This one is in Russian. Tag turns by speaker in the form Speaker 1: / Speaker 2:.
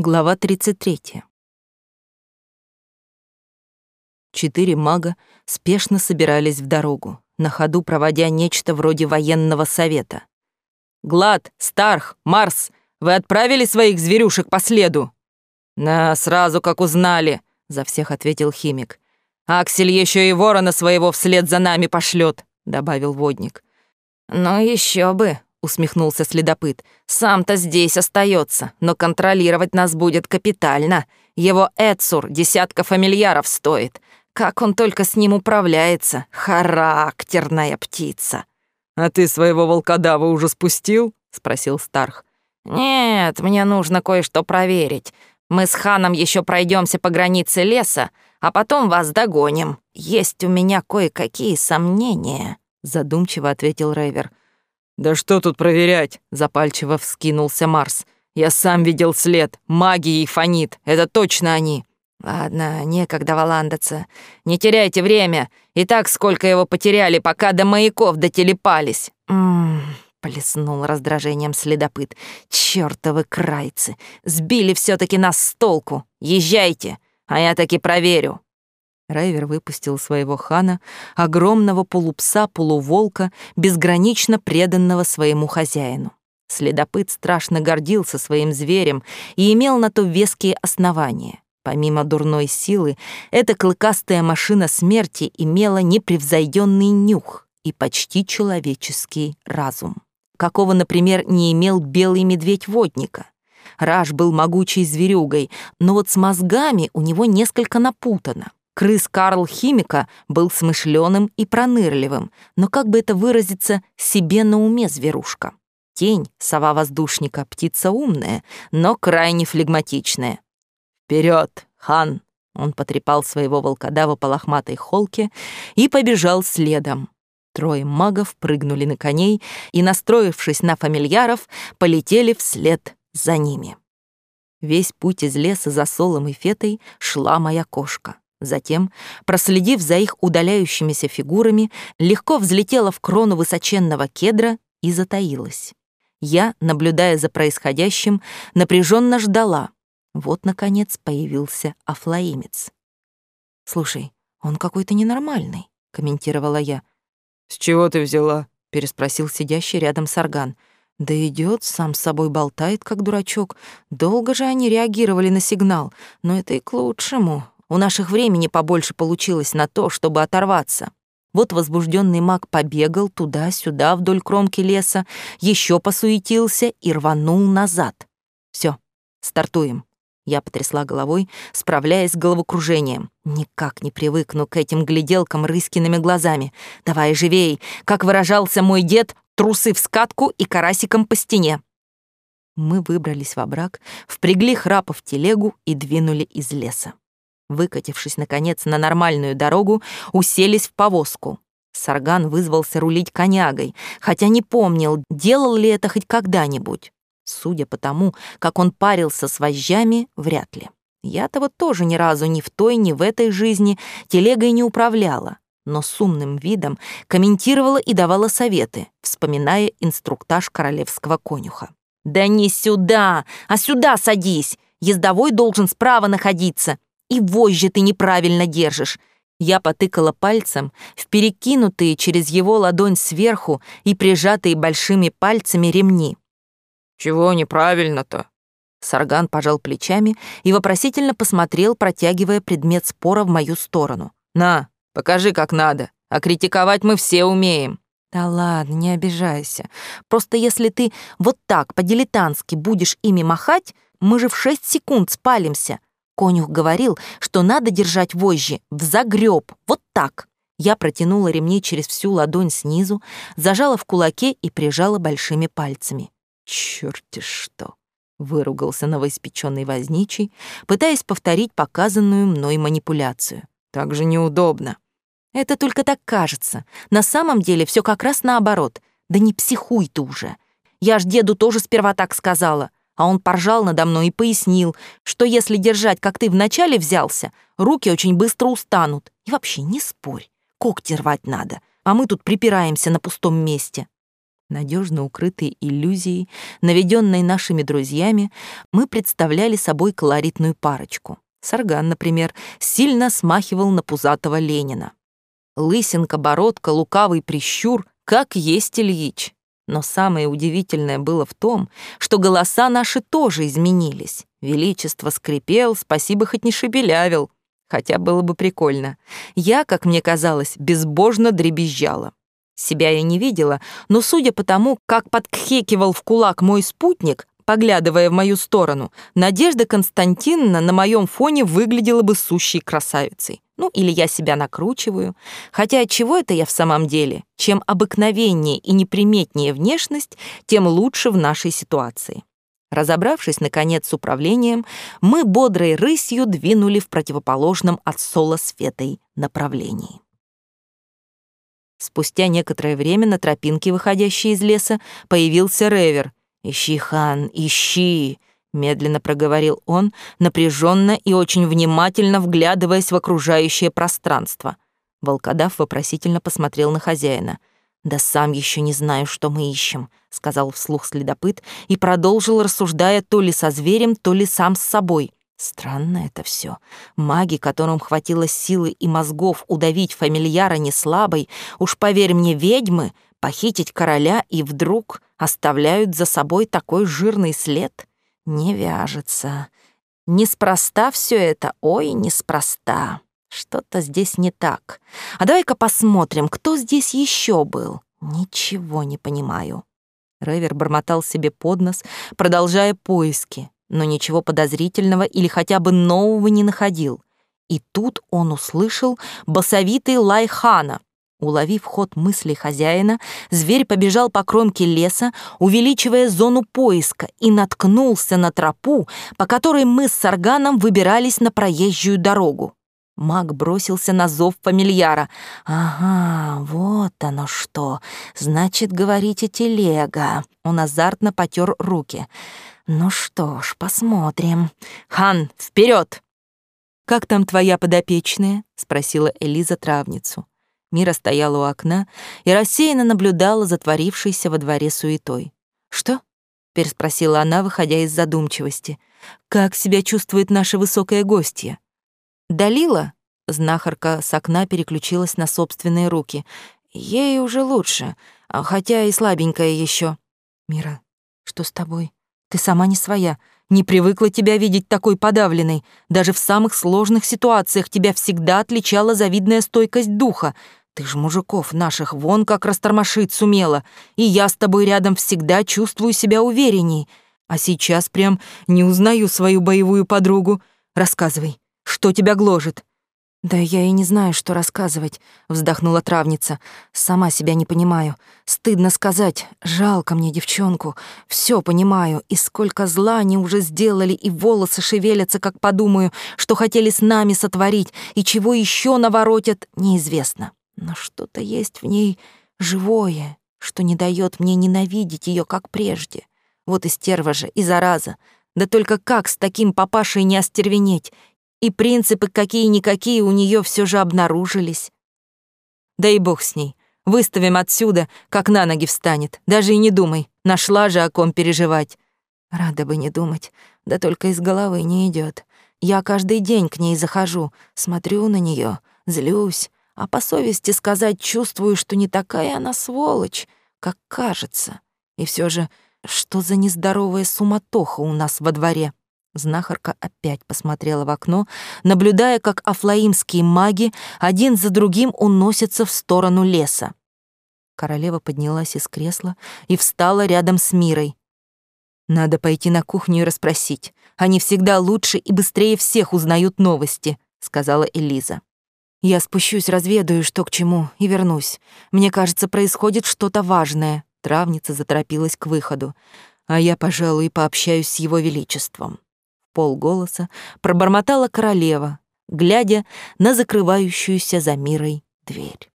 Speaker 1: Глава 33. Четыре мага спешно собирались в дорогу, на ходу проводя нечто вроде военного совета. «Глад, Старх, Марс, вы отправили своих зверюшек по следу?» «На, сразу как узнали», — за всех ответил химик. «Аксель еще и ворона своего вслед за нами пошлет», — добавил водник.
Speaker 2: «Ну еще бы», — усмехнулся следопыт. «Сам-то здесь остается, но контролировать нас будет капитально. Его Эцур десятка фамильяров стоит. Как он только с ним управляется. Характерная птица».
Speaker 3: «А ты своего волкодава уже спустил?» — спросил Старх.
Speaker 2: «Нет, мне нужно кое-что проверить. Мы с ханом еще пройдемся по границе леса, а потом вас догоним. Есть у меня кое-какие сомнения», — задумчиво ответил Рейвер.
Speaker 3: «Да что тут проверять?» — запальчиво вскинулся Марс. «Я сам видел след. Магией фонит. Это точно они».
Speaker 2: «Ладно, некогда валандаться. Не теряйте время. И так сколько его потеряли, пока до маяков дотелепались». «Ммм...» — плеснул раздражением следопыт. «Чёртовы крайцы! Сбили все таки нас с толку! Езжайте, а я таки проверю!»
Speaker 1: Райвер выпустил своего хана, огромного полупса-полуволка, безгранично преданного своему хозяину. Следопыт страшно гордился своим зверем и имел на то веские основания. Помимо дурной силы, эта клыкастая машина смерти имела непревзойденный нюх и почти человеческий разум. Какого, например, не имел белый медведь водника. Раш был могучей зверюгой, но вот с мозгами у него несколько напутано. Крыс Карл Химика был смышленым и пронырливым, но как бы это выразиться, себе на уме зверушка. Тень, сова воздушника, птица умная, но крайне флегматичная. Вперед, хан! Он потрепал своего волкодава по лохматой холке и побежал следом. Трое магов прыгнули на коней и, настроившись на фамильяров, полетели вслед за ними. Весь путь из леса за солом и фетой шла моя кошка. Затем, проследив за их удаляющимися фигурами, легко взлетела в крону высоченного кедра и затаилась. Я, наблюдая за происходящим, напряженно ждала. Вот, наконец, появился афлаимец. «Слушай, он какой-то ненормальный», — комментировала я.
Speaker 3: «С чего ты взяла?»
Speaker 1: — переспросил сидящий рядом Сарган. «Да идет, сам с собой болтает, как дурачок. Долго же они реагировали на сигнал, но это и к лучшему. У наших времени побольше получилось на то, чтобы оторваться. Вот возбужденный маг побегал туда-сюда вдоль кромки леса, еще посуетился и рванул назад. Все, стартуем. Я потрясла головой, справляясь с головокружением. Никак не привыкну к этим гляделкам рыскиными глазами. Давай живей, как выражался мой дед, трусы в скатку и карасиком по стене. Мы выбрались во брак, впрягли храпа в телегу и двинули из леса. Выкатившись, наконец, на нормальную дорогу, уселись в повозку. Сарган вызвался рулить конягой, хотя не помнил, делал ли это хоть когда-нибудь. Судя по тому, как он парился с вожжами, вряд ли. Я-то вот тоже ни разу ни в той, ни в этой жизни телегой не управляла, но с умным видом комментировала и давала советы, вспоминая инструктаж королевского конюха. «Да не сюда, а сюда садись! Ездовой должен справа находиться, и вожжи ты неправильно держишь. Я потыкала пальцем в перекинутые через его ладонь сверху и прижатые большими пальцами ремни.
Speaker 3: «Чего неправильно-то?»
Speaker 1: Сарган пожал плечами и вопросительно посмотрел, протягивая предмет спора в мою сторону.
Speaker 3: «На, покажи, как надо, а критиковать мы все умеем».
Speaker 1: «Да ладно, не обижайся. Просто если ты вот так по-дилетантски будешь ими махать, мы же в шесть секунд спалимся. Конюх говорил, что надо держать вожжи в загреб, вот так. Я протянула ремни через всю ладонь снизу, зажала в кулаке и прижала большими пальцами. «Чёрт-те что!» — выругался новоиспечённый возничий, пытаясь повторить показанную мной манипуляцию. «Так же неудобно». «Это только так кажется. На самом деле все как раз наоборот. Да не психуй ты уже. Я ж деду тоже сперва так сказала а он поржал надо мной и пояснил, что если держать, как ты вначале взялся, руки очень быстро устанут. И вообще не спорь, когти рвать надо, а мы тут припираемся на пустом месте. Надежно укрытые иллюзией, наведенной нашими друзьями, мы представляли собой колоритную парочку. Сарган, например, сильно смахивал на пузатого Ленина. Лысинка, бородка, лукавый прищур, как есть Ильич. Но самое удивительное было в том, что голоса наши тоже изменились. Величество скрипел, спасибо хоть не шебелявил, хотя было бы прикольно. Я, как мне казалось, безбожно дребезжала. Себя я не видела, но судя по тому, как подкхекивал в кулак мой спутник, поглядывая в мою сторону, Надежда Константиновна на моем фоне выглядела бы сущей красавицей. Ну, или я себя накручиваю. Хотя от чего это я в самом деле? Чем обыкновеннее и неприметнее внешность, тем лучше в нашей ситуации. Разобравшись, наконец, с управлением, мы бодрой рысью двинули в противоположном от Соло Светой направлении. Спустя некоторое время на тропинке, выходящей из леса, появился Ревер. «Ищи, хан, ищи!» — медленно проговорил он, напряженно и очень внимательно вглядываясь в окружающее пространство. Волкодав вопросительно посмотрел на хозяина. «Да сам еще не знаю, что мы ищем», — сказал вслух следопыт и продолжил, рассуждая то ли со зверем, то ли сам с собой. Странно это все. Маги, которым хватило силы и мозгов удавить фамильяра не слабой, уж поверь мне, ведьмы, похитить короля и вдруг оставляют за собой такой жирный след? Не вяжется. Неспроста все это, ой, неспроста. Что-то здесь не так. А давай-ка посмотрим, кто здесь еще был. Ничего не понимаю. Ревер бормотал себе под нос, продолжая поиски но ничего подозрительного или хотя бы нового не находил. И тут он услышал басовитый лай хана. Уловив ход мыслей хозяина, зверь побежал по кромке леса, увеличивая зону поиска, и наткнулся на тропу, по которой мы с Сарганом выбирались на проезжую дорогу. Маг бросился на зов фамильяра. «Ага, вот оно что. Значит, говорите, телега». Он азартно потер руки. Ну что ж, посмотрим. Хан, вперед! Как там твоя подопечная? спросила Элиза травницу. Мира стояла у окна и рассеянно наблюдала за творившейся во дворе суетой. Что? переспросила она, выходя из задумчивости. Как себя чувствует наша высокая гостья? Далила? Знахарка с окна переключилась на собственные руки. Ей уже лучше, хотя и слабенькая еще. Мира, что с тобой? Ты сама не своя. Не привыкла тебя видеть такой подавленной. Даже в самых сложных ситуациях тебя всегда отличала завидная стойкость духа. Ты ж мужиков наших вон как растормошить сумела. И я с тобой рядом всегда чувствую себя уверенней. А сейчас прям не узнаю свою боевую подругу. Рассказывай, что тебя гложет? «Да я и не знаю, что рассказывать», — вздохнула травница. «Сама себя не понимаю. Стыдно сказать. Жалко мне девчонку. Все понимаю. И сколько зла они уже сделали, и волосы шевелятся, как подумаю, что хотели с нами сотворить, и чего еще наворотят, неизвестно. Но что-то есть в ней живое, что не дает мне ненавидеть ее, как прежде. Вот и стерва же, и зараза. Да только как с таким папашей не остервенеть? и принципы какие-никакие у нее все же обнаружились. Да и бог с ней. Выставим отсюда, как на ноги встанет. Даже и не думай, нашла же о ком переживать. Рада бы не думать, да только из головы не идет. Я каждый день к ней захожу, смотрю на нее, злюсь, а по совести сказать чувствую, что не такая она сволочь, как кажется. И все же, что за нездоровая суматоха у нас во дворе? Знахарка опять посмотрела в окно, наблюдая, как афлаимские маги один за другим уносятся в сторону леса. Королева поднялась из кресла и встала рядом с Мирой. «Надо пойти на кухню и расспросить. Они всегда лучше и быстрее всех узнают новости», — сказала Элиза. «Я спущусь, разведаю, что к чему, и вернусь. Мне кажется, происходит что-то важное». Травница заторопилась к выходу. «А я, пожалуй, пообщаюсь с его величеством» полголоса пробормотала королева, глядя на закрывающуюся за мирой дверь.